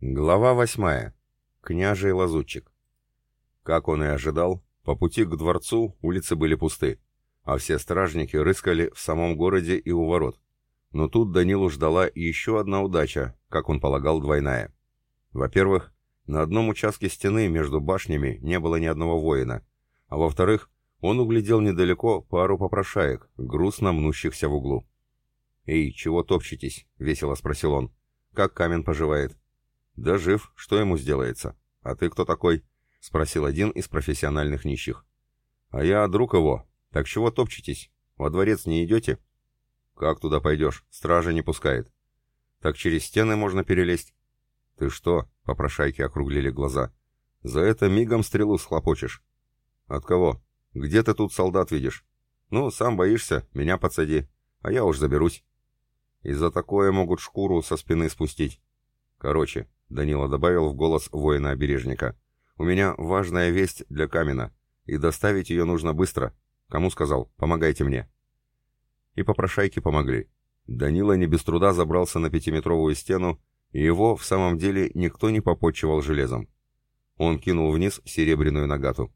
Глава восьмая. Княжий лазутчик. Как он и ожидал, по пути к дворцу улицы были пусты, а все стражники рыскали в самом городе и у ворот. Но тут Данилу ждала еще одна удача, как он полагал, двойная. Во-первых, на одном участке стены между башнями не было ни одного воина, а во-вторых, он углядел недалеко пару попрошаек, грустно мнущихся в углу. «Эй, чего топчетесь?» — весело спросил он. «Как камень поживает?» «Да жив, что ему сделается? А ты кто такой?» — спросил один из профессиональных нищих. «А я друг его. Так чего топчетесь? Во дворец не идете?» «Как туда пойдешь? Стража не пускает». «Так через стены можно перелезть». «Ты что?» — попрошайки округлили глаза. «За это мигом стрелу схлопочешь». «От кого? Где ты тут солдат видишь?» «Ну, сам боишься, меня подсади, а я уж заберусь». «И за такое могут шкуру со спины спустить». «Короче, Данила добавил в голос воина-обережника. «У меня важная весть для Камена, и доставить ее нужно быстро. Кому сказал? Помогайте мне». И попрошайки помогли. Данила не без труда забрался на пятиметровую стену, и его в самом деле никто не попотчевал железом. Он кинул вниз серебряную нагату.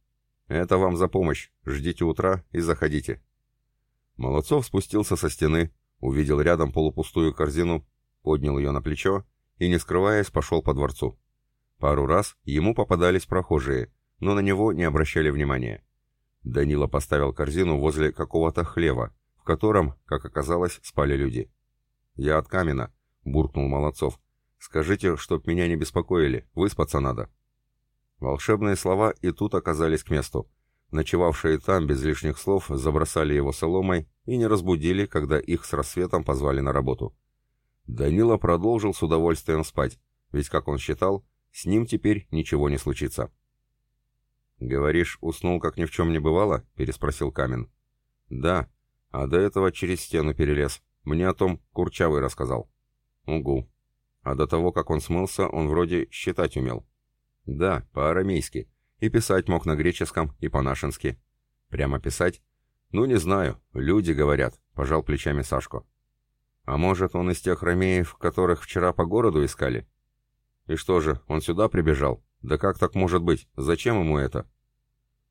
«Это вам за помощь. Ждите утра и заходите». Молодцов спустился со стены, увидел рядом полупустую корзину, поднял ее на плечо и, не скрываясь, пошел по дворцу. Пару раз ему попадались прохожие, но на него не обращали внимания. Данила поставил корзину возле какого-то хлева, в котором, как оказалось, спали люди. «Я от Камена», — буркнул Молодцов. «Скажите, чтоб меня не беспокоили, выспаться надо». Волшебные слова и тут оказались к месту. Ночевавшие там без лишних слов забросали его соломой и не разбудили, когда их с рассветом позвали на работу. Данила продолжил с удовольствием спать, ведь, как он считал, с ним теперь ничего не случится. «Говоришь, уснул, как ни в чем не бывало?» — переспросил Камен. «Да, а до этого через стену перелез. Мне о том Курчавый рассказал». «Угу. А до того, как он смылся, он вроде считать умел». «Да, по-арамейски. И писать мог на греческом, и по-нашенски». «Прямо писать?» «Ну, не знаю. Люди говорят», — пожал плечами Сашко. А может, он из тех ромеев, которых вчера по городу искали? И что же, он сюда прибежал? Да как так может быть? Зачем ему это?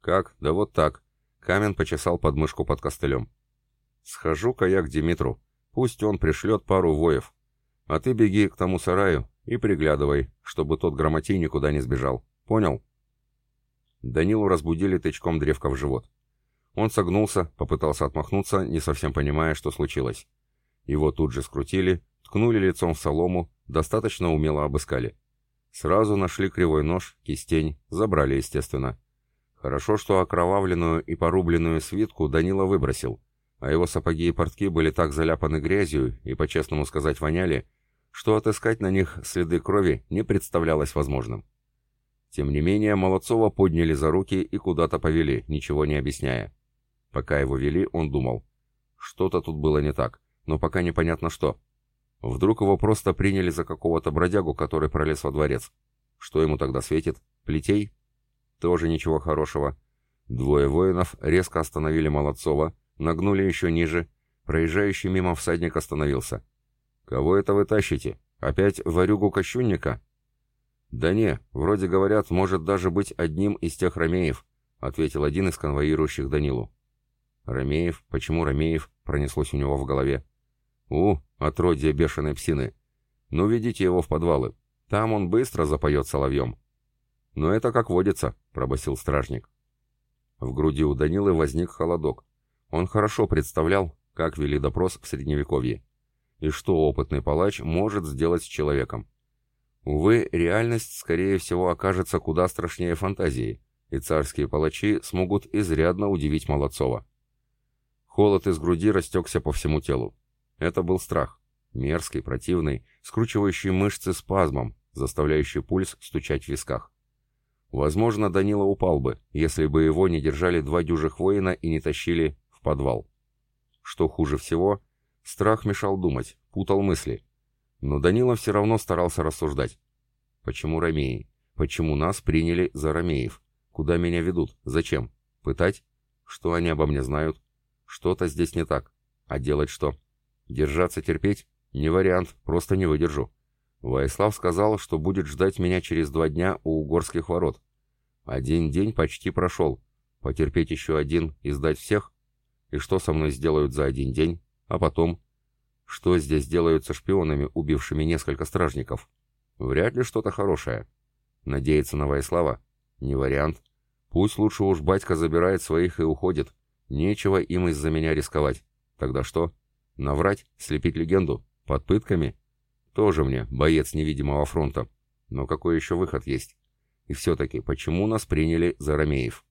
Как? Да вот так. Камен почесал подмышку под костылем. Схожу-ка я к Димитру. Пусть он пришлет пару воев. А ты беги к тому сараю и приглядывай, чтобы тот грамотей никуда не сбежал. Понял? Данилу разбудили тычком древка в живот. Он согнулся, попытался отмахнуться, не совсем понимая, что случилось. Его тут же скрутили, ткнули лицом в солому, достаточно умело обыскали. Сразу нашли кривой нож, кистень, забрали, естественно. Хорошо, что окровавленную и порубленную свитку Данила выбросил, а его сапоги и портки были так заляпаны грязью и, по-честному сказать, воняли, что отыскать на них следы крови не представлялось возможным. Тем не менее, Молодцова подняли за руки и куда-то повели, ничего не объясняя. Пока его вели, он думал. Что-то тут было не так но пока непонятно что. Вдруг его просто приняли за какого-то бродягу, который пролез во дворец. Что ему тогда светит? Плетей? Тоже ничего хорошего. Двое воинов резко остановили Молодцова, нагнули еще ниже. Проезжающий мимо всадник остановился. «Кого это вы тащите? Опять варюгу-кощунника?» «Да не, вроде говорят, может даже быть одним из тех ромеев», ответил один из конвоирующих Данилу. «Ромеев? Почему Ромеев?» пронеслось у него в голове. «У, отродье бешеной псины! Ну, ведите его в подвалы. Там он быстро запоет соловьем». «Но это как водится», — пробасил стражник. В груди у Данилы возник холодок. Он хорошо представлял, как вели допрос в Средневековье. И что опытный палач может сделать с человеком. Увы, реальность, скорее всего, окажется куда страшнее фантазии, и царские палачи смогут изрядно удивить Молодцова. Холод из груди растекся по всему телу. Это был страх. Мерзкий, противный, скручивающий мышцы спазмом, заставляющий пульс стучать в висках. Возможно, Данила упал бы, если бы его не держали два дюжих воина и не тащили в подвал. Что хуже всего, страх мешал думать, путал мысли. Но Данила все равно старался рассуждать. Почему ромеи? Почему нас приняли за ромеев? Куда меня ведут? Зачем? Пытать? Что они обо мне знают? Что-то здесь не так. А делать что? Держаться терпеть? Не вариант, просто не выдержу. Ваислав сказал, что будет ждать меня через два дня у угорских ворот. Один день почти прошел. Потерпеть еще один и сдать всех? И что со мной сделают за один день? А потом? Что здесь делают со шпионами, убившими несколько стражников? Вряд ли что-то хорошее. Надеяться на Ваислава? Не вариант. Пусть лучше уж батька забирает своих и уходит. Нечего им из-за меня рисковать. Тогда что? Наврать? Слепить легенду? Под пытками? Тоже мне, боец невидимого фронта. Но какой еще выход есть? И все-таки, почему нас приняли за Ромеев?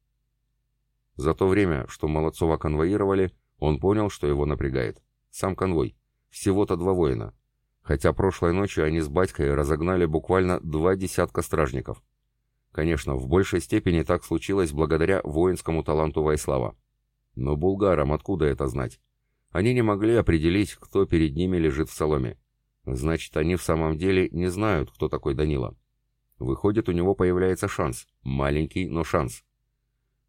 За то время, что Молодцова конвоировали, он понял, что его напрягает. Сам конвой. Всего-то два воина. Хотя прошлой ночью они с батькой разогнали буквально два десятка стражников. Конечно, в большей степени так случилось благодаря воинскому таланту Вайслава. Но булгарам откуда это знать? Они не могли определить, кто перед ними лежит в соломе. Значит, они в самом деле не знают, кто такой Данила. Выходит, у него появляется шанс. Маленький, но шанс.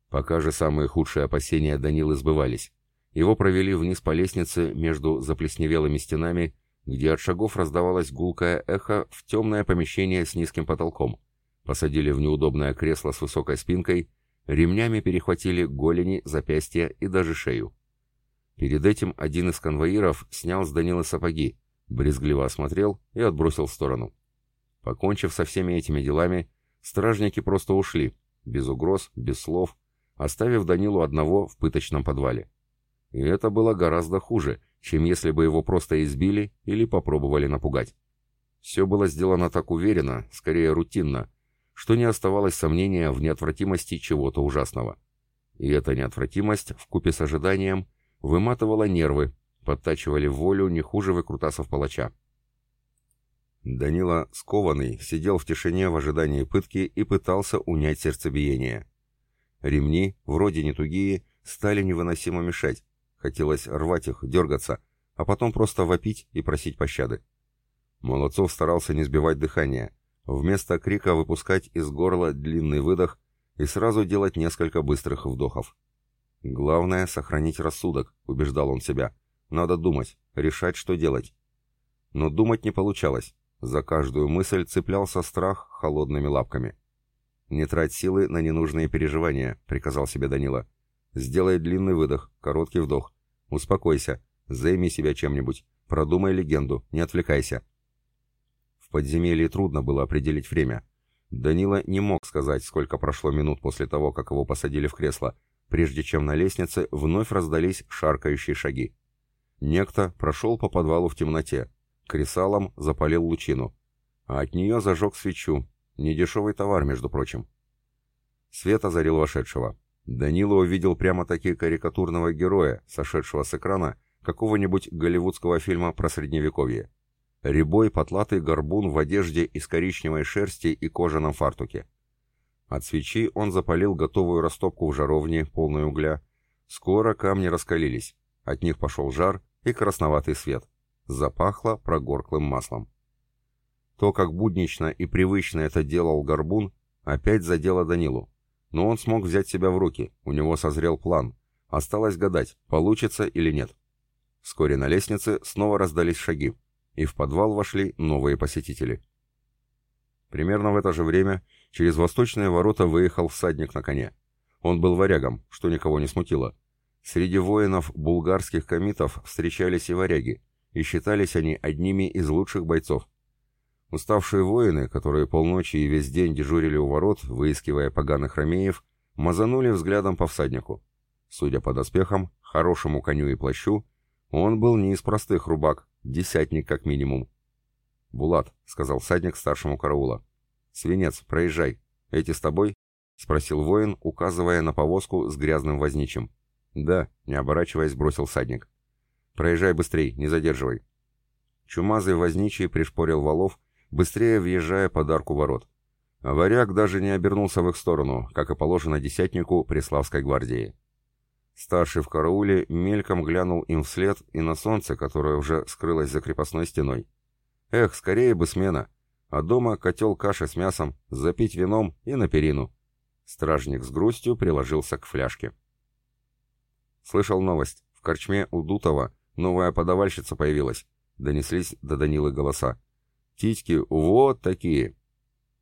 Пока же самые худшие опасения Данилы сбывались. Его провели вниз по лестнице между заплесневелыми стенами, где от шагов раздавалось гулкое эхо в темное помещение с низким потолком. Посадили в неудобное кресло с высокой спинкой, ремнями перехватили голени, запястья и даже шею. Перед этим один из конвоиров снял с Данилы сапоги, брезгливо осмотрел и отбросил в сторону. Покончив со всеми этими делами, стражники просто ушли, без угроз, без слов, оставив Данилу одного в пыточном подвале. И это было гораздо хуже, чем если бы его просто избили или попробовали напугать. Все было сделано так уверенно, скорее рутинно, что не оставалось сомнения в неотвратимости чего-то ужасного. И эта неотвратимость, вкупе с ожиданием, выматывала нервы, подтачивали волю не хуже выкрутасов палача. Данила, скованный, сидел в тишине в ожидании пытки и пытался унять сердцебиение. Ремни, вроде не тугие, стали невыносимо мешать, Хотелось рвать их, дергаться, а потом просто вопить и просить пощады. Молодцов старался не сбивать дыхание, вместо крика выпускать из горла длинный выдох и сразу делать несколько быстрых вдохов. «Главное — сохранить рассудок», — убеждал он себя. «Надо думать, решать, что делать». Но думать не получалось. За каждую мысль цеплялся страх холодными лапками. «Не трать силы на ненужные переживания», — приказал себе Данила. Сделай длинный выдох, короткий вдох. Успокойся, займи себя чем-нибудь, продумай легенду, не отвлекайся. В подземелье трудно было определить время. Данила не мог сказать, сколько прошло минут после того, как его посадили в кресло, прежде чем на лестнице вновь раздались шаркающие шаги. Некто прошел по подвалу в темноте, кресалом запалил лучину, а от нее зажег свечу, недешевый товар, между прочим. Свет озарил вошедшего. Данила увидел прямо-таки карикатурного героя, сошедшего с экрана какого-нибудь голливудского фильма про средневековье. Рябой потлатый горбун в одежде из коричневой шерсти и кожаном фартуке. От свечи он запалил готовую растопку в жаровне, полной угля. Скоро камни раскалились, от них пошел жар и красноватый свет. Запахло прогорклым маслом. То, как буднично и привычно это делал горбун, опять задело Данилу. Но он смог взять себя в руки, у него созрел план. Осталось гадать, получится или нет. Вскоре на лестнице снова раздались шаги, и в подвал вошли новые посетители. Примерно в это же время через восточные ворота выехал всадник на коне. Он был варягом, что никого не смутило. Среди воинов булгарских комитов встречались и варяги, и считались они одними из лучших бойцов. Уставшие воины, которые полночи и весь день дежурили у ворот, выискивая поганых ромеев, мазанули взглядом по всаднику. Судя по доспехам, хорошему коню и плащу, он был не из простых рубак, десятник как минимум. «Булат», — сказал всадник старшему караула. «Свинец, проезжай. Эти с тобой?» — спросил воин, указывая на повозку с грязным возничим. «Да», — не оборачиваясь, бросил всадник. «Проезжай быстрей, не задерживай». Чумазый возничий пришпорил валов, быстрее въезжая под арку ворот. Варяг даже не обернулся в их сторону, как и положено десятнику Преславской гвардии. Старший в карауле мельком глянул им вслед и на солнце, которое уже скрылось за крепостной стеной. Эх, скорее бы смена. А дома котел каши с мясом, запить вином и на перину. Стражник с грустью приложился к фляжке. Слышал новость. В корчме у Дутова новая подавальщица появилась. Донеслись до Данилы голоса. Титьки вот такие.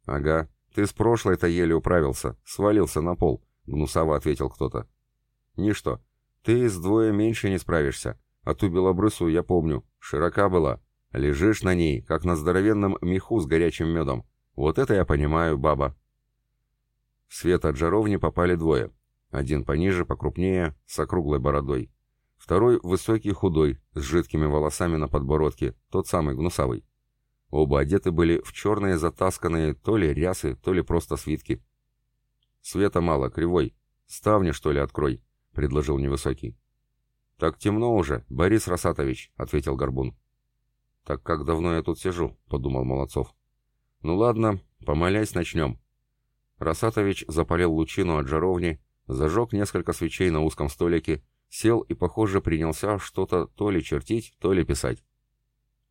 Ага, ты с прошлой-то еле управился, свалился на пол, гнусаво ответил кто-то. Ничто, ты с двое меньше не справишься, а ту белобрысую я помню, широка была. Лежишь на ней, как на здоровенном меху с горячим медом. Вот это я понимаю, баба. В свет от жаровни попали двое. Один пониже, покрупнее, с округлой бородой. Второй высокий, худой, с жидкими волосами на подбородке, тот самый гнусавый. Оба одеты были в черные затасканные то ли рясы, то ли просто свитки. «Света мало, кривой. Ставни, что ли, открой», — предложил невысокий. «Так темно уже, Борис Росатович», — ответил Горбун. «Так как давно я тут сижу», — подумал Молодцов. «Ну ладно, помолясь, начнем». Росатович запалил лучину от жаровни, зажег несколько свечей на узком столике, сел и, похоже, принялся что-то то ли чертить, то ли писать.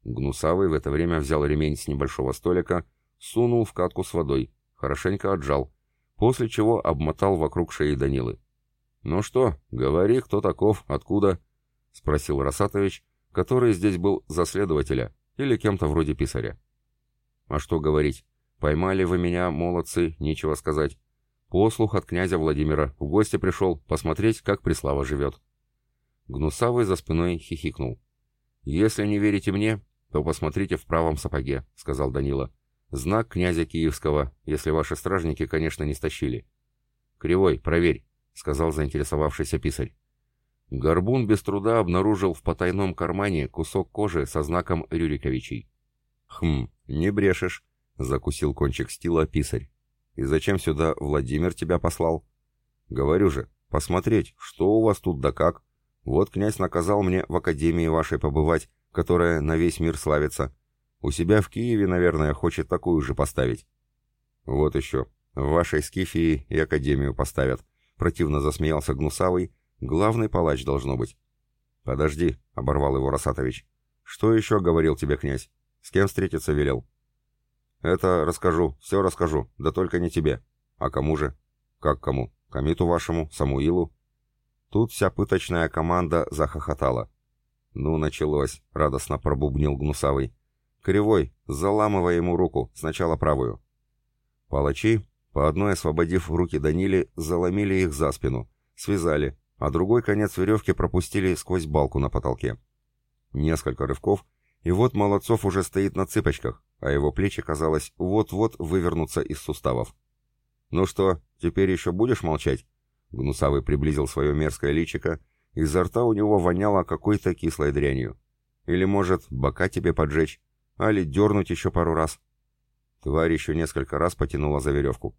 Гнусавый в это время взял ремень с небольшого столика, сунул в катку с водой, хорошенько отжал, после чего обмотал вокруг шеи Данилы. «Ну что, говори, кто таков, откуда?» — спросил Росатович, который здесь был за следователя или кем-то вроде писаря. «А что говорить? Поймали вы меня, молодцы, нечего сказать. Послух от князя Владимира. В гости пришел посмотреть, как Преслава живет». Гнусавый за спиной хихикнул. «Если не верите мне, то посмотрите в правом сапоге», — сказал Данила. «Знак князя Киевского, если ваши стражники, конечно, не стащили». «Кривой, проверь», — сказал заинтересовавшийся писарь. Горбун без труда обнаружил в потайном кармане кусок кожи со знаком Рюриковичей. «Хм, не брешешь», — закусил кончик стила писарь. «И зачем сюда Владимир тебя послал?» «Говорю же, посмотреть, что у вас тут да как. Вот князь наказал мне в академии вашей побывать, которая на весь мир славится. У себя в Киеве, наверное, хочет такую же поставить». «Вот еще, в вашей Скифии и академию поставят», — противно засмеялся Гнусавый, Главный палач должно быть. Подожди, оборвал его Росатович. Что еще говорил тебе князь? С кем встретиться велел? Это расскажу, все расскажу, да только не тебе. А кому же? Как кому? Комиту вашему, Самуилу? Тут вся пыточная команда захохотала. Ну, началось, радостно пробубнил Гнусавый. Кривой, заламывая ему руку, сначала правую. Палачи, по одной освободив руки Даниле, заломили их за спину, связали, а другой конец веревки пропустили сквозь балку на потолке. Несколько рывков, и вот Молодцов уже стоит на цыпочках, а его плечи, казалось, вот-вот вывернутся из суставов. «Ну что, теперь еще будешь молчать?» Гнусавый приблизил свое мерзкое личико, изо рта у него воняло какой-то кислой дрянью. «Или, может, бока тебе поджечь? Али дернуть еще пару раз?» Тварь еще несколько раз потянула за веревку.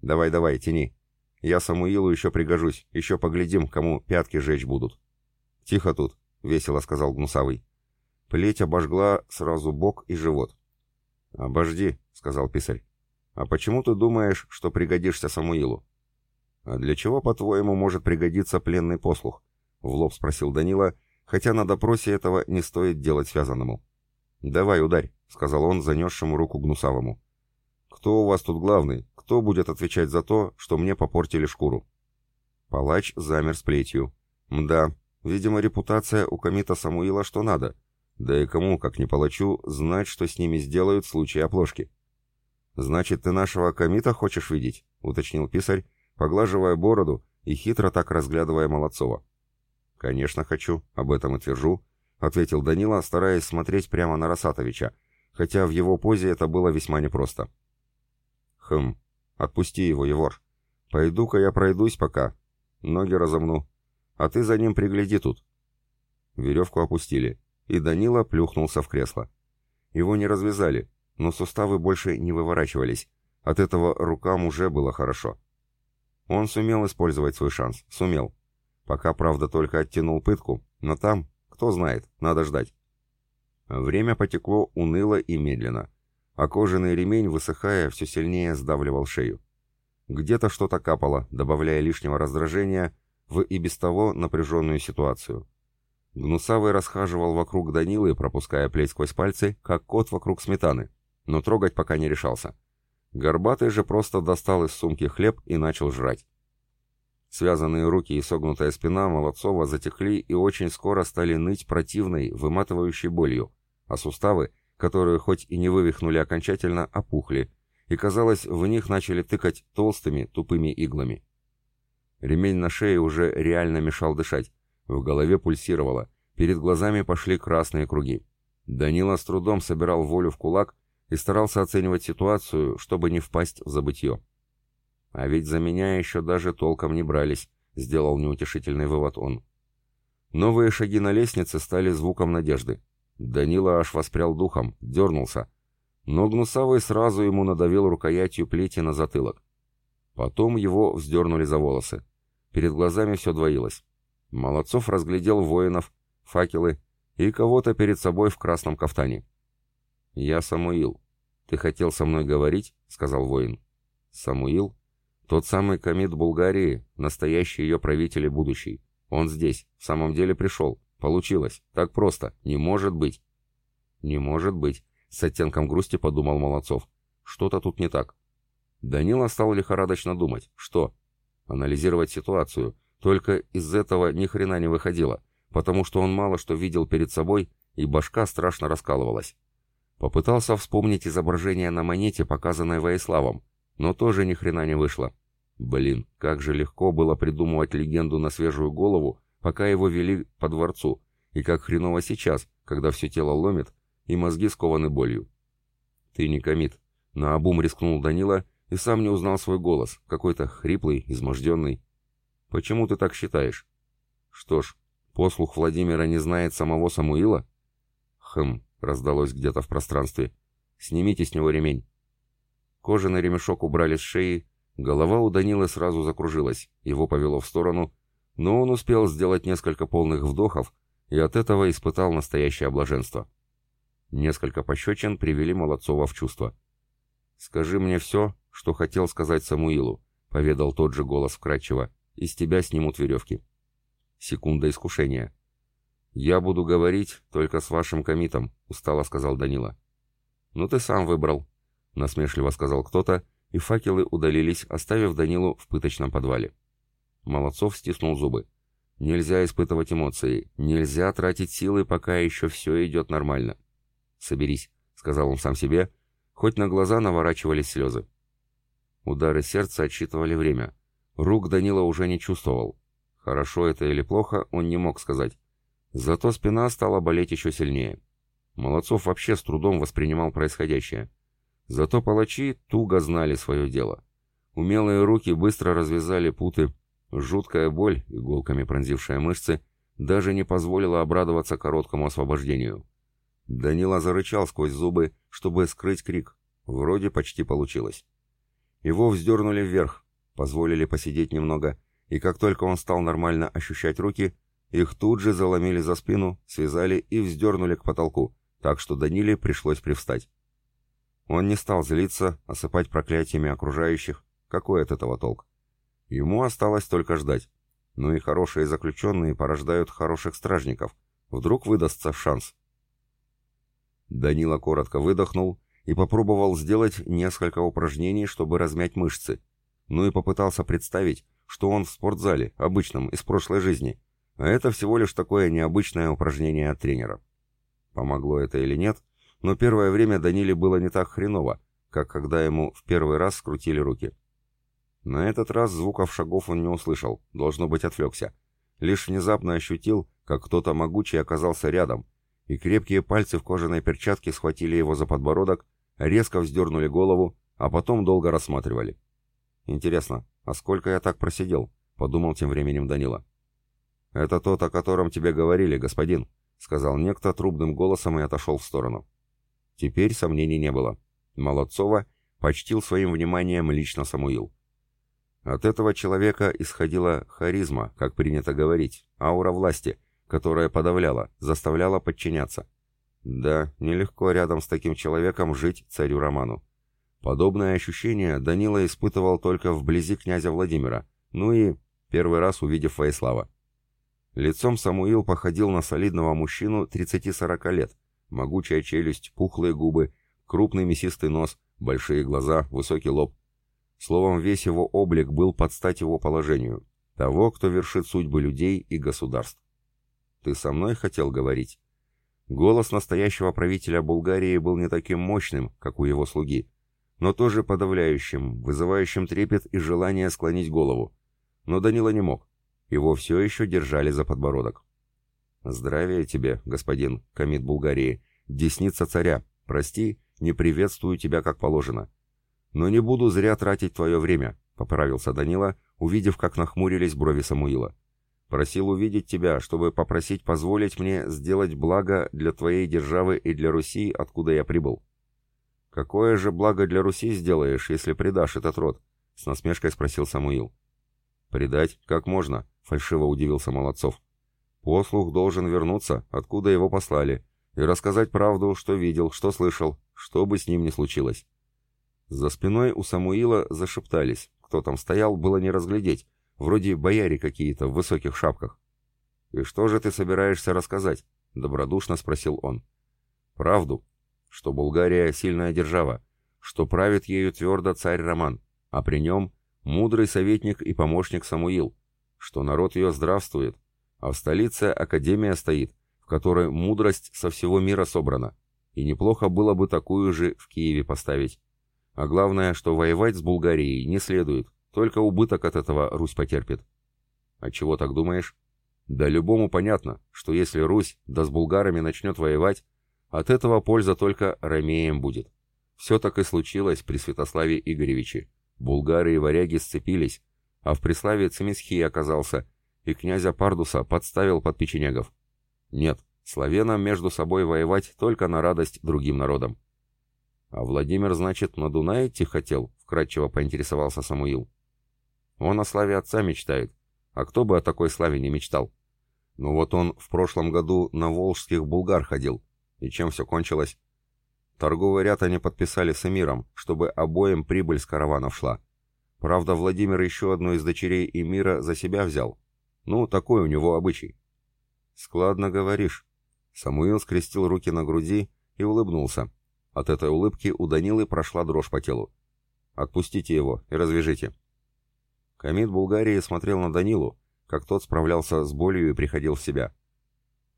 «Давай-давай, тяни!» Я Самуилу еще пригожусь, еще поглядим, кому пятки жечь будут. Тихо тут, весело сказал Гнусавый. Плеть обожгла сразу бок и живот. Обожди, сказал писарь. А почему ты думаешь, что пригодишься Самуилу? А для чего, по-твоему, может пригодиться пленный послух? В лоб спросил Данила, хотя на допросе этого не стоит делать связанному. «Давай, ударь», — сказал он, занесшему руку Гнусавому. «Кто у вас тут главный? Кто будет отвечать за то, что мне попортили шкуру? Палач замер с плетью. Мда, видимо, репутация у комита Самуила что надо. Да и кому, как не палачу, знать, что с ними сделают в случае оплошки. «Значит, ты нашего комита хочешь видеть?» — уточнил писарь, поглаживая бороду и хитро так разглядывая Молодцова. «Конечно хочу, об этом и твержу», — ответил Данила, стараясь смотреть прямо на Росатовича, хотя в его позе это было весьма непросто. «Хм, «Отпусти его, Егор. Пойду-ка я пройдусь пока. Ноги разомну. А ты за ним пригляди тут». Веревку опустили, и Данила плюхнулся в кресло. Его не развязали, но суставы больше не выворачивались. От этого рукам уже было хорошо. Он сумел использовать свой шанс. Сумел. Пока, правда, только оттянул пытку, но там, кто знает, надо ждать. Время потекло уныло и медленно а кожаный ремень, высыхая, все сильнее сдавливал шею. Где-то что-то капало, добавляя лишнего раздражения в и без того напряженную ситуацию. Гнусавый расхаживал вокруг Данилы, пропуская плеть сквозь пальцы, как кот вокруг сметаны, но трогать пока не решался. Горбатый же просто достал из сумки хлеб и начал жрать. Связанные руки и согнутая спина Молодцова затекли и очень скоро стали ныть противной, выматывающей болью, а суставы которые хоть и не вывихнули окончательно, опухли, и, казалось, в них начали тыкать толстыми, тупыми иглами. Ремень на шее уже реально мешал дышать, в голове пульсировало, перед глазами пошли красные круги. Данила с трудом собирал волю в кулак и старался оценивать ситуацию, чтобы не впасть в забытье. «А ведь за меня еще даже толком не брались», — сделал неутешительный вывод он. Новые шаги на лестнице стали звуком надежды. Данила аж воспрял духом, дернулся. Но Гнусавый сразу ему надавил рукоятью плети на затылок. Потом его вздернули за волосы. Перед глазами все двоилось. Молодцов разглядел воинов, факелы и кого-то перед собой в красном кафтане. «Я Самуил. Ты хотел со мной говорить?» — сказал воин. «Самуил? Тот самый комит Булгарии, настоящий ее правитель и будущий. Он здесь, в самом деле пришел. Получилось. Так просто. Не может быть. Не может быть. С оттенком грусти подумал Молодцов. Что-то тут не так. Данила стал лихорадочно думать. Что? Анализировать ситуацию. Только из этого ни хрена не выходило, потому что он мало что видел перед собой, и башка страшно раскалывалась. Попытался вспомнить изображение на монете, показанное Воиславом, но тоже ни хрена не вышло. Блин, как же легко было придумывать легенду на свежую голову, пока его вели по дворцу, и как хреново сейчас, когда все тело ломит, и мозги скованы болью. «Ты не комит», — наобум рискнул Данила и сам не узнал свой голос, какой-то хриплый, изможденный. «Почему ты так считаешь?» «Что ж, послух Владимира не знает самого Самуила?» «Хм», — раздалось где-то в пространстве. «Снимите с него ремень». Кожаный ремешок убрали с шеи, голова у Данилы сразу закружилась, его повело в сторону, но он успел сделать несколько полных вдохов и от этого испытал настоящее блаженство. Несколько пощечин привели Молодцова в чувство. «Скажи мне все, что хотел сказать Самуилу», — поведал тот же голос вкрадчиво. «Из тебя снимут веревки». Секунда искушения. «Я буду говорить только с вашим комитом», — устало сказал Данила. «Ну ты сам выбрал», — насмешливо сказал кто-то, и факелы удалились, оставив Данилу в пыточном подвале. Молодцов стиснул зубы. Нельзя испытывать эмоции, нельзя тратить силы, пока еще все идет нормально. «Соберись», — сказал он сам себе, хоть на глаза наворачивались слезы. Удары сердца отсчитывали время. Рук Данила уже не чувствовал. Хорошо это или плохо, он не мог сказать. Зато спина стала болеть еще сильнее. Молодцов вообще с трудом воспринимал происходящее. Зато палачи туго знали свое дело. Умелые руки быстро развязали путы, Жуткая боль, иголками пронзившая мышцы, даже не позволила обрадоваться короткому освобождению. Данила зарычал сквозь зубы, чтобы скрыть крик. Вроде почти получилось. Его вздернули вверх, позволили посидеть немного, и как только он стал нормально ощущать руки, их тут же заломили за спину, связали и вздернули к потолку, так что Даниле пришлось привстать. Он не стал злиться, осыпать проклятиями окружающих. Какой от этого толк? Ему осталось только ждать. Ну и хорошие заключенные порождают хороших стражников. Вдруг выдастся шанс. Данила коротко выдохнул и попробовал сделать несколько упражнений, чтобы размять мышцы. Ну и попытался представить, что он в спортзале, обычном, из прошлой жизни. А это всего лишь такое необычное упражнение от тренера. Помогло это или нет, но первое время Даниле было не так хреново, как когда ему в первый раз скрутили руки. На этот раз звуков шагов он не услышал, должно быть отвлекся. Лишь внезапно ощутил, как кто-то могучий оказался рядом, и крепкие пальцы в кожаной перчатке схватили его за подбородок, резко вздернули голову, а потом долго рассматривали. «Интересно, а сколько я так просидел?» — подумал тем временем Данила. «Это тот, о котором тебе говорили, господин», — сказал некто трубным голосом и отошел в сторону. Теперь сомнений не было. Молодцова почтил своим вниманием лично Самуил. От этого человека исходила харизма, как принято говорить, аура власти, которая подавляла, заставляла подчиняться. Да, нелегко рядом с таким человеком жить царю Роману. Подобное ощущение Данила испытывал только вблизи князя Владимира, ну и первый раз увидев Воислава. Лицом Самуил походил на солидного мужчину 30-40 лет, могучая челюсть, пухлые губы, крупный мясистый нос, большие глаза, высокий лоб. Словом, весь его облик был под стать его положению, того, кто вершит судьбы людей и государств. «Ты со мной хотел говорить?» Голос настоящего правителя Булгарии был не таким мощным, как у его слуги, но тоже подавляющим, вызывающим трепет и желание склонить голову. Но Данила не мог. Его все еще держали за подбородок. «Здравия тебе, господин, комит Булгарии, десница царя. Прости, не приветствую тебя как положено. Но не буду зря тратить твое время», — поправился Данила, увидев, как нахмурились брови Самуила. «Просил увидеть тебя, чтобы попросить позволить мне сделать благо для твоей державы и для Руси, откуда я прибыл». «Какое же благо для Руси сделаешь, если предашь этот род?» — с насмешкой спросил Самуил. «Предать? Как можно?» — фальшиво удивился Молодцов. «Послух должен вернуться, откуда его послали, и рассказать правду, что видел, что слышал, что бы с ним ни случилось». За спиной у Самуила зашептались. Кто там стоял, было не разглядеть. Вроде бояре какие-то в высоких шапках. «И что же ты собираешься рассказать?» — добродушно спросил он. «Правду, что Булгария — сильная держава, что правит ею твердо царь Роман, а при нем мудрый советник и помощник Самуил, что народ ее здравствует, а в столице Академия стоит, в которой мудрость со всего мира собрана, и неплохо было бы такую же в Киеве поставить. А главное, что воевать с Булгарией не следует, только убыток от этого Русь потерпит. А чего так думаешь? Да любому понятно, что если Русь да с булгарами начнет воевать, от этого польза только ромеям будет. Все так и случилось при Святославе Игоревиче. Булгары и варяги сцепились, а в Преславе Цемисхий оказался, и князя Пардуса подставил под печенегов. Нет, славянам между собой воевать только на радость другим народам. А Владимир, значит, на Дунай идти хотел, вкратчиво поинтересовался Самуил. Он о славе отца мечтает. А кто бы о такой славе не мечтал? Ну вот он в прошлом году на волжских булгар ходил. И чем все кончилось? Торговый ряд они подписали с эмиром, чтобы обоим прибыль с караванов шла. Правда, Владимир еще одну из дочерей эмира за себя взял. Ну, такой у него обычай. Складно говоришь. Самуил скрестил руки на груди и улыбнулся. От этой улыбки у Данилы прошла дрожь по телу. «Отпустите его и развяжите». Комит Булгарии смотрел на Данилу, как тот справлялся с болью и приходил в себя.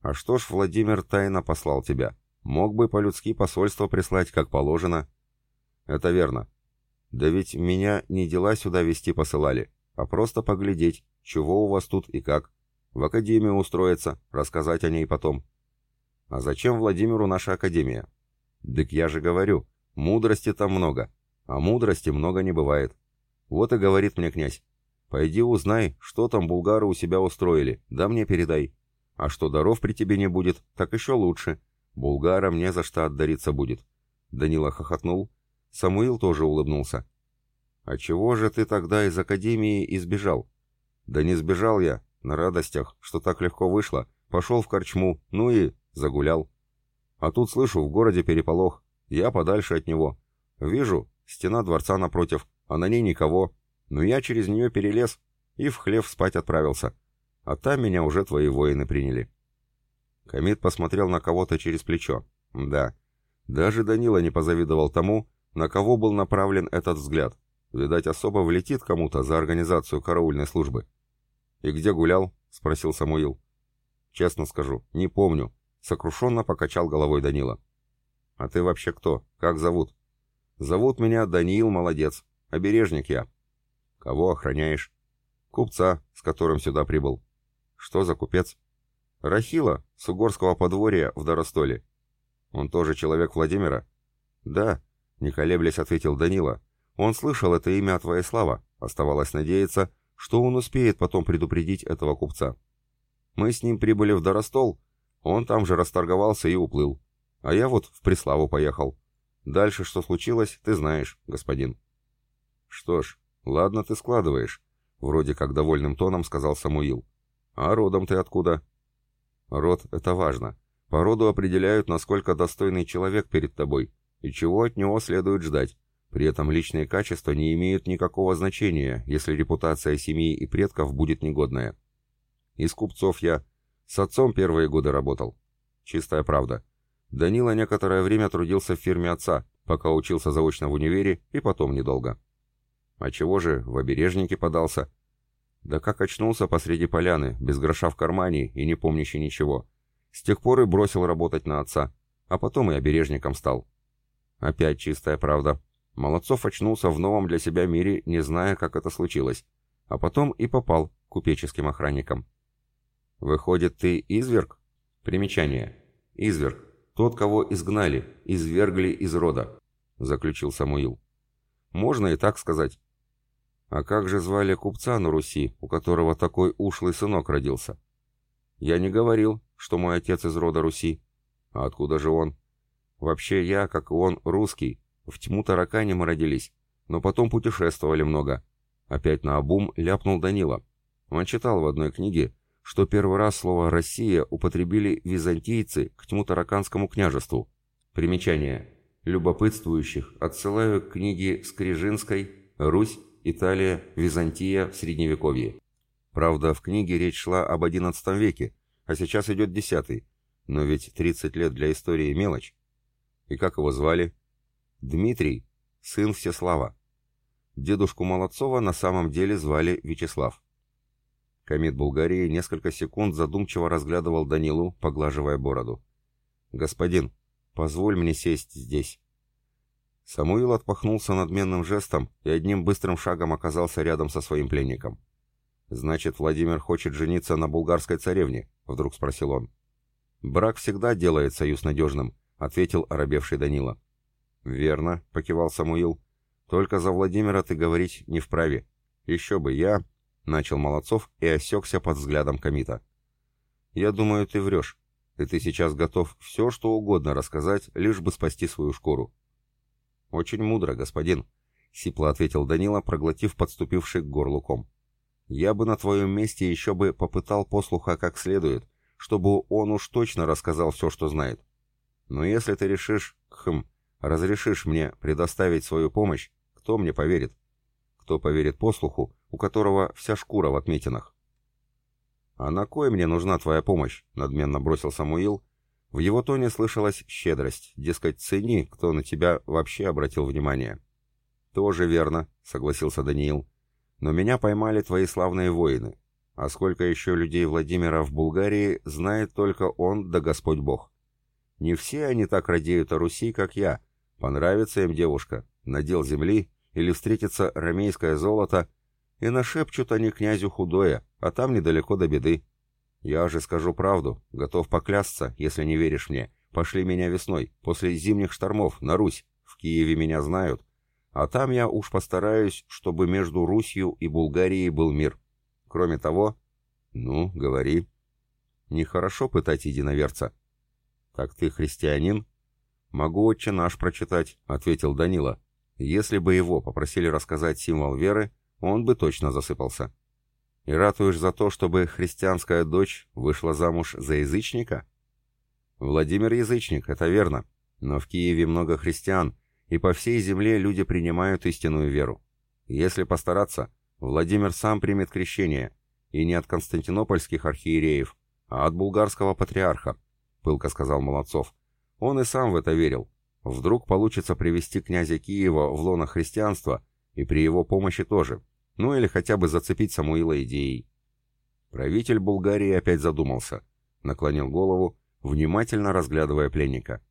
«А что ж Владимир тайно послал тебя? Мог бы по-людски посольство прислать, как положено». «Это верно. Да ведь меня не дела сюда вести посылали, а просто поглядеть, чего у вас тут и как. В академию устроиться, рассказать о ней потом». «А зачем Владимиру наша академия?» «Дык я же говорю, мудрости там много, а мудрости много не бывает. Вот и говорит мне князь, Пойди узнай, что там булгары у себя устроили, да мне передай. А что даров при тебе не будет, так еще лучше. Булгарам не за что отдариться будет. Данила хохотнул. Самуил тоже улыбнулся. А чего же ты тогда из академии избежал? Да не сбежал я, на радостях, что так легко вышло. Пошел в корчму, ну и загулял. А тут слышу, в городе переполох. Я подальше от него. Вижу, стена дворца напротив, а на ней никого но я через нее перелез и в хлев спать отправился. А там меня уже твои воины приняли. Комит посмотрел на кого-то через плечо. Да, даже Данила не позавидовал тому, на кого был направлен этот взгляд. Видать, особо влетит кому-то за организацию караульной службы. «И где гулял?» — спросил Самуил. «Честно скажу, не помню», — сокрушенно покачал головой Данила. «А ты вообще кто? Как зовут?» «Зовут меня Даниил Молодец. Обережник я», Кого охраняешь? Купца, с которым сюда прибыл. Что за купец? Рахила, с угорского подворья в Доростоле. Он тоже человек Владимира? Да, не колеблясь ответил Данила. Он слышал это имя от Воислава. Оставалось надеяться, что он успеет потом предупредить этого купца. Мы с ним прибыли в Доростол, он там же расторговался и уплыл. А я вот в Преславу поехал. Дальше что случилось, ты знаешь, господин. Что ж, «Ладно, ты складываешь», — вроде как довольным тоном сказал Самуил. «А родом ты откуда?» «Род — это важно. По роду определяют, насколько достойный человек перед тобой, и чего от него следует ждать. При этом личные качества не имеют никакого значения, если репутация семьи и предков будет негодная. Из купцов я с отцом первые годы работал. Чистая правда. Данила некоторое время трудился в фирме отца, пока учился заочно в универе и потом недолго. А чего же в обережнике подался? Да как очнулся посреди поляны, без гроша в кармане и не помнящий ничего. С тех пор и бросил работать на отца, а потом и обережником стал. Опять чистая правда. Молодцов очнулся в новом для себя мире, не зная, как это случилось, а потом и попал купеческим охранником. «Выходит, ты изверг?» Примечание. «Изверг. Тот, кого изгнали, извергли из рода», — заключил Самуил. «Можно и так сказать». «А как же звали купца на Руси, у которого такой ушлый сынок родился?» «Я не говорил, что мой отец из рода Руси. А откуда же он?» «Вообще я, как и он, русский. В тьму таракане мы родились, но потом путешествовали много». Опять на обум ляпнул Данила. Он читал в одной книге, что первый раз слово «Россия» употребили византийцы к тьму-тараканскому княжеству. Примечание. Любопытствующих отсылаю к книге Скрижинской «Русь, Италия, Византия в Средневековье». Правда, в книге речь шла об XI веке, а сейчас идет X. Но ведь 30 лет для истории мелочь. И как его звали? Дмитрий, сын Всеслава. Дедушку Молодцова на самом деле звали Вячеслав. Комит Булгарии несколько секунд задумчиво разглядывал Данилу, поглаживая бороду. «Господин, позволь мне сесть здесь». Самуил отпахнулся надменным жестом и одним быстрым шагом оказался рядом со своим пленником. «Значит, Владимир хочет жениться на булгарской царевне?» — вдруг спросил он. «Брак всегда делает союз надежным», — ответил оробевший Данила. «Верно», — покивал Самуил. «Только за Владимира ты говорить не вправе. Еще бы я...» Начал Молодцов и осекся под взглядом Комита. «Я думаю, ты врешь, и ты сейчас готов все, что угодно рассказать, лишь бы спасти свою шкуру». «Очень мудро, господин», — сипло ответил Данила, проглотив подступивший к горлу ком. «Я бы на твоем месте еще бы попытал послуха как следует, чтобы он уж точно рассказал все, что знает. Но если ты решишь, хм, разрешишь мне предоставить свою помощь, кто мне поверит? Кто поверит послуху, у которого вся шкура в отметинах. «А на кой мне нужна твоя помощь?» — надменно бросил Самуил. В его тоне слышалась щедрость, дескать, цени, кто на тебя вообще обратил внимание. «Тоже верно», — согласился Даниил. «Но меня поймали твои славные воины. А сколько еще людей Владимира в Булгарии, знает только он да Господь Бог. Не все они так радеют о Руси, как я. Понравится им девушка, надел земли, или встретится ромейское золото — и нашепчут они князю худое, а там недалеко до беды. Я же скажу правду, готов поклясться, если не веришь мне. Пошли меня весной, после зимних штормов, на Русь. В Киеве меня знают. А там я уж постараюсь, чтобы между Русью и Булгарией был мир. Кроме того... Ну, говори. Нехорошо пытать единоверца. Так ты христианин? Могу отче наш прочитать, ответил Данила. Если бы его попросили рассказать символ веры, он бы точно засыпался. И ратуешь за то, чтобы христианская дочь вышла замуж за язычника? Владимир язычник, это верно. Но в Киеве много христиан, и по всей земле люди принимают истинную веру. Если постараться, Владимир сам примет крещение, и не от константинопольских архиереев, а от булгарского патриарха, пылко сказал Молодцов. Он и сам в это верил. Вдруг получится привести князя Киева в лоно христианства, и при его помощи тоже, ну или хотя бы зацепить Самуила идеей. Правитель Булгарии опять задумался, наклонил голову, внимательно разглядывая пленника.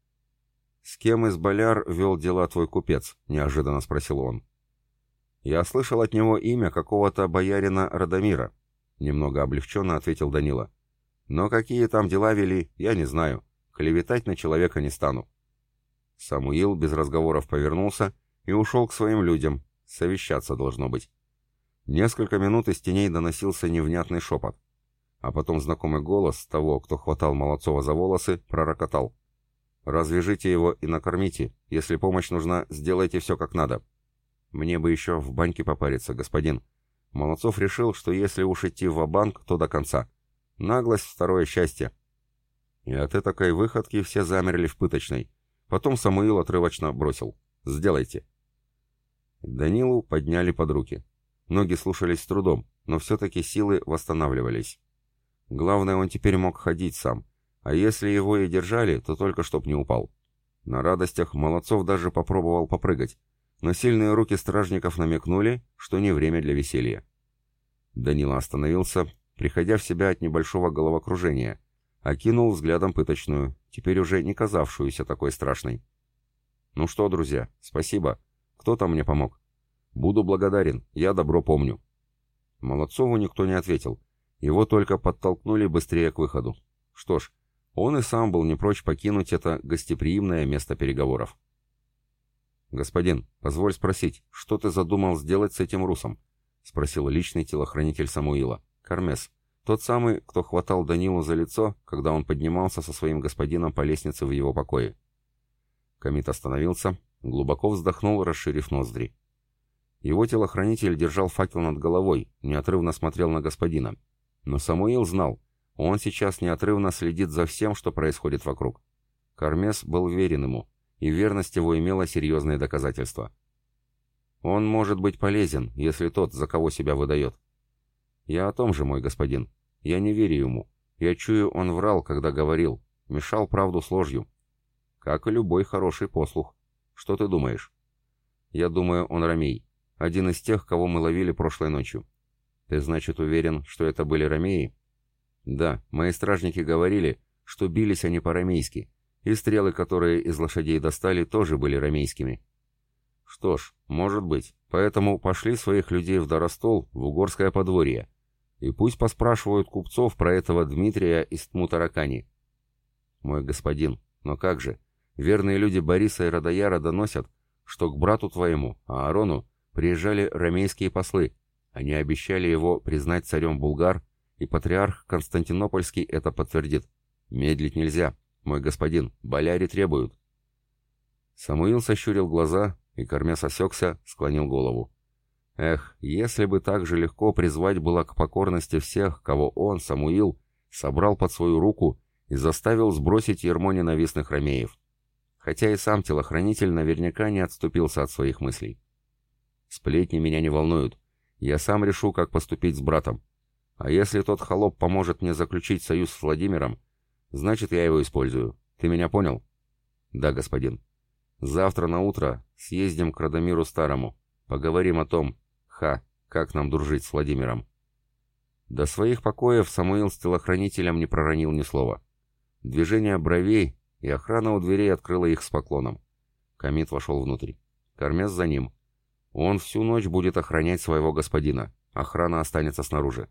«С кем из боляр вел дела твой купец?» — неожиданно спросил он. «Я слышал от него имя какого-то боярина Радомира», — немного облегченно ответил Данила. «Но какие там дела вели, я не знаю. Клеветать на человека не стану». Самуил без разговоров повернулся и ушел к своим людям. Совещаться должно быть. Несколько минут из теней доносился невнятный шепот. А потом знакомый голос того, кто хватал Молодцова за волосы, пророкотал. «Развяжите его и накормите. Если помощь нужна, сделайте все как надо. Мне бы еще в баньке попариться, господин». Молодцов решил, что если уж идти в банк то до конца. Наглость — второе счастье. И от этой выходки все замерли в пыточной. Потом Самуил отрывочно бросил. «Сделайте». Данилу подняли под руки. Ноги слушались с трудом, но все-таки силы восстанавливались. Главное, он теперь мог ходить сам, а если его и держали, то только чтоб не упал. На радостях Молодцов даже попробовал попрыгать, но сильные руки стражников намекнули, что не время для веселья. Данила остановился, приходя в себя от небольшого головокружения, окинул взглядом пыточную, теперь уже не казавшуюся такой страшной. «Ну что, друзья, спасибо. Кто там мне помог?» «Буду благодарен, я добро помню». Молодцову никто не ответил. Его только подтолкнули быстрее к выходу. Что ж, он и сам был не прочь покинуть это гостеприимное место переговоров. «Господин, позволь спросить, что ты задумал сделать с этим русом?» — спросил личный телохранитель Самуила, Кармес, тот самый, кто хватал Данилу за лицо, когда он поднимался со своим господином по лестнице в его покое. Комит остановился, глубоко вздохнул, расширив ноздри. Его телохранитель держал факел над головой, неотрывно смотрел на господина. Но Самуил знал, он сейчас неотрывно следит за всем, что происходит вокруг. Кармес был верен ему, и верность его имела серьезные доказательства. Он может быть полезен, если тот, за кого себя выдает. Я о том же, мой господин. Я не верю ему. Я чую, он врал, когда говорил. Мешал правду с ложью. Как и любой хороший послух. Что ты думаешь? Я думаю, он ромей. Один из тех, кого мы ловили прошлой ночью. Ты, значит, уверен, что это были ромеи? Да, мои стражники говорили, что бились они по-ромейски, и стрелы, которые из лошадей достали, тоже были ромейскими. Что ж, может быть, поэтому пошли своих людей в Доростол, в Угорское подворье, и пусть поспрашивают купцов про этого Дмитрия из Тмутаракани. Мой господин, но как же, верные люди Бориса и Радояра доносят, что к брату твоему, Аарону, приезжали ромейские послы. Они обещали его признать царем Булгар, и патриарх Константинопольский это подтвердит. Медлить нельзя, мой господин, боляре требуют. Самуил сощурил глаза, и Кормяс осекся, склонил голову. Эх, если бы так же легко призвать было к покорности всех, кого он, Самуил, собрал под свою руку и заставил сбросить ермо ненавистных ромеев. Хотя и сам телохранитель наверняка не отступился от своих мыслей. Сплетни меня не волнуют. Я сам решу, как поступить с братом. А если тот холоп поможет мне заключить союз с Владимиром, значит, я его использую. Ты меня понял? Да, господин. Завтра на утро съездим к Радомиру Старому. Поговорим о том, ха, как нам дружить с Владимиром. До своих покоев Самуил с телохранителем не проронил ни слова. Движение бровей, и охрана у дверей открыла их с поклоном. Комит вошел внутрь. Кормес за ним. Он всю ночь будет охранять своего господина. Охрана останется снаружи.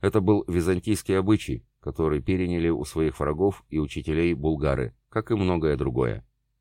Это был византийский обычай, который переняли у своих врагов и учителей булгары, как и многое другое.